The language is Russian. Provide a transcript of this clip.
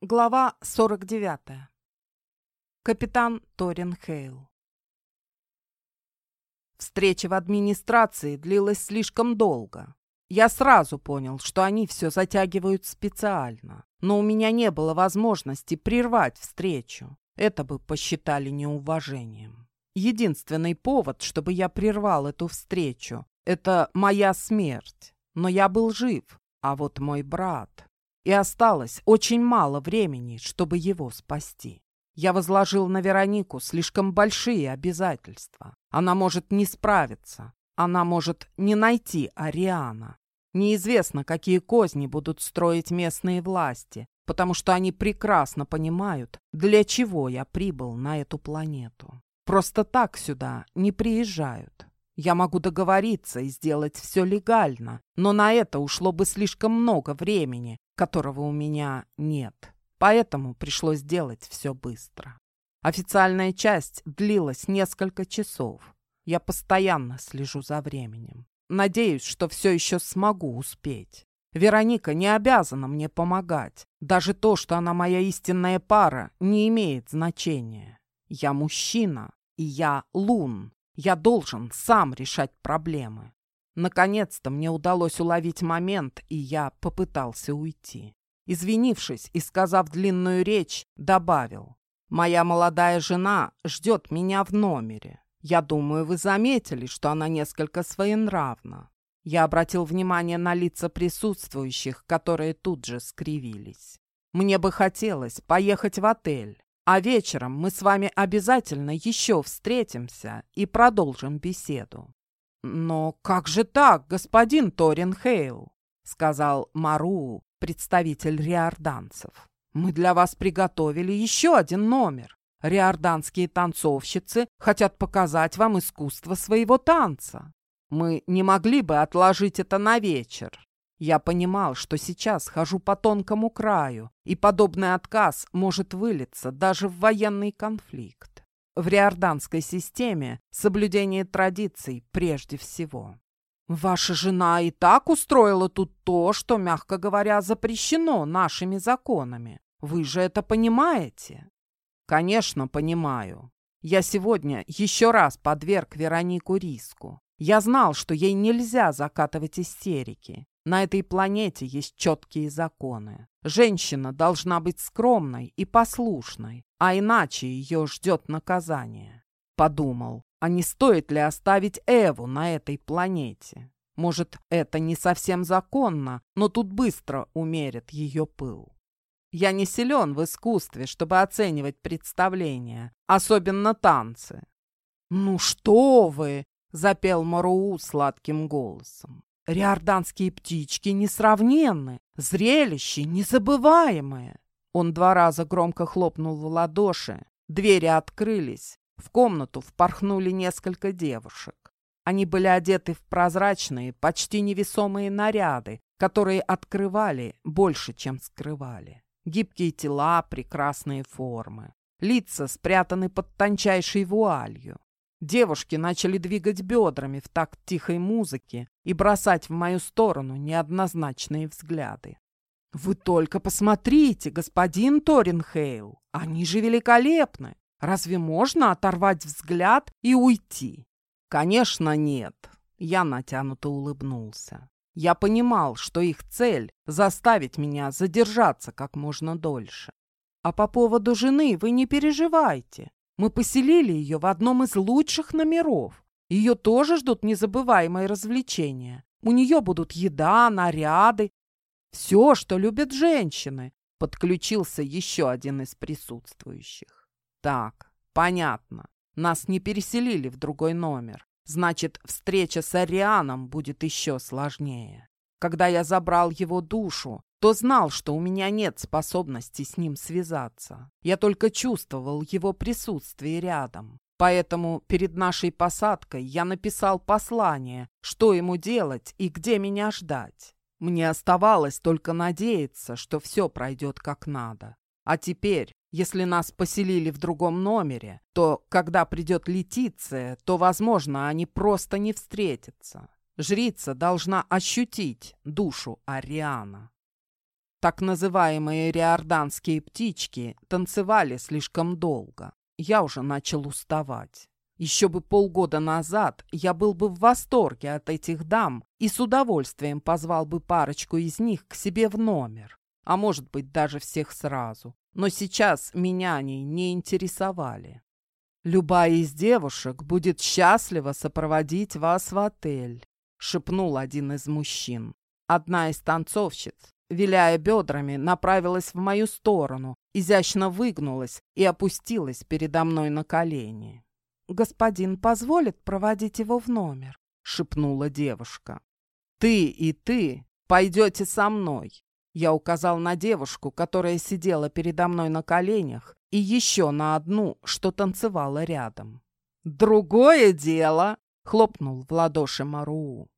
Глава 49. Капитан Торин Хейл. Встреча в администрации длилась слишком долго. Я сразу понял, что они все затягивают специально, но у меня не было возможности прервать встречу. Это бы посчитали неуважением. Единственный повод, чтобы я прервал эту встречу, это моя смерть. Но я был жив, а вот мой брат и осталось очень мало времени, чтобы его спасти. Я возложил на Веронику слишком большие обязательства. Она может не справиться. Она может не найти Ариана. Неизвестно, какие козни будут строить местные власти, потому что они прекрасно понимают, для чего я прибыл на эту планету. Просто так сюда не приезжают. Я могу договориться и сделать все легально, но на это ушло бы слишком много времени, которого у меня нет. Поэтому пришлось делать все быстро. Официальная часть длилась несколько часов. Я постоянно слежу за временем. Надеюсь, что все еще смогу успеть. Вероника не обязана мне помогать. Даже то, что она моя истинная пара, не имеет значения. Я мужчина, и я лун. Я должен сам решать проблемы. Наконец-то мне удалось уловить момент, и я попытался уйти. Извинившись и сказав длинную речь, добавил. «Моя молодая жена ждет меня в номере. Я думаю, вы заметили, что она несколько своенравна». Я обратил внимание на лица присутствующих, которые тут же скривились. «Мне бы хотелось поехать в отель, а вечером мы с вами обязательно еще встретимся и продолжим беседу. «Но как же так, господин Торин Хейл?» — сказал Мару, представитель риорданцев. «Мы для вас приготовили еще один номер. Риорданские танцовщицы хотят показать вам искусство своего танца. Мы не могли бы отложить это на вечер. Я понимал, что сейчас хожу по тонкому краю, и подобный отказ может вылиться даже в военный конфликт. В риорданской системе соблюдение традиций прежде всего. Ваша жена и так устроила тут то, что, мягко говоря, запрещено нашими законами. Вы же это понимаете? Конечно, понимаю. Я сегодня еще раз подверг Веронику риску. Я знал, что ей нельзя закатывать истерики. На этой планете есть четкие законы. Женщина должна быть скромной и послушной, а иначе ее ждет наказание. Подумал, а не стоит ли оставить Эву на этой планете? Может, это не совсем законно, но тут быстро умерит ее пыл. Я не силен в искусстве, чтобы оценивать представления, особенно танцы. «Ну что вы!» — запел Маруу сладким голосом. «Риорданские птички несравненны, зрелище незабываемое. Он два раза громко хлопнул в ладоши. Двери открылись. В комнату впорхнули несколько девушек. Они были одеты в прозрачные, почти невесомые наряды, которые открывали больше, чем скрывали. Гибкие тела, прекрасные формы. Лица спрятаны под тончайшей вуалью. Девушки начали двигать бедрами в такт тихой музыки и бросать в мою сторону неоднозначные взгляды. «Вы только посмотрите, господин Торинхейл, они же великолепны! Разве можно оторвать взгляд и уйти?» «Конечно, нет!» Я натянуто улыбнулся. Я понимал, что их цель — заставить меня задержаться как можно дольше. А по поводу жены вы не переживайте. Мы поселили ее в одном из лучших номеров. Ее тоже ждут незабываемые развлечения. У нее будут еда, наряды, все, что любят женщины, подключился еще один из присутствующих. Так, понятно. Нас не переселили в другой номер. Значит, встреча с Арианом будет еще сложнее. Когда я забрал его душу, то знал, что у меня нет способности с ним связаться. Я только чувствовал его присутствие рядом. Поэтому перед нашей посадкой я написал послание, что ему делать и где меня ждать. Мне оставалось только надеяться, что все пройдет как надо. А теперь, если нас поселили в другом номере, то, когда придет Летиция, то, возможно, они просто не встретятся. Жрица должна ощутить душу Ариана. Так называемые риорданские птички танцевали слишком долго. Я уже начал уставать. Еще бы полгода назад я был бы в восторге от этих дам и с удовольствием позвал бы парочку из них к себе в номер, а может быть даже всех сразу. Но сейчас меня они не интересовали. «Любая из девушек будет счастлива сопроводить вас в отель», — шепнул один из мужчин. Одна из танцовщиц, виляя бедрами, направилась в мою сторону, изящно выгнулась и опустилась передо мной на колени. «Господин позволит проводить его в номер?» — шепнула девушка. «Ты и ты пойдете со мной!» Я указал на девушку, которая сидела передо мной на коленях, и еще на одну, что танцевала рядом. «Другое дело!» — хлопнул в ладоши Маруу.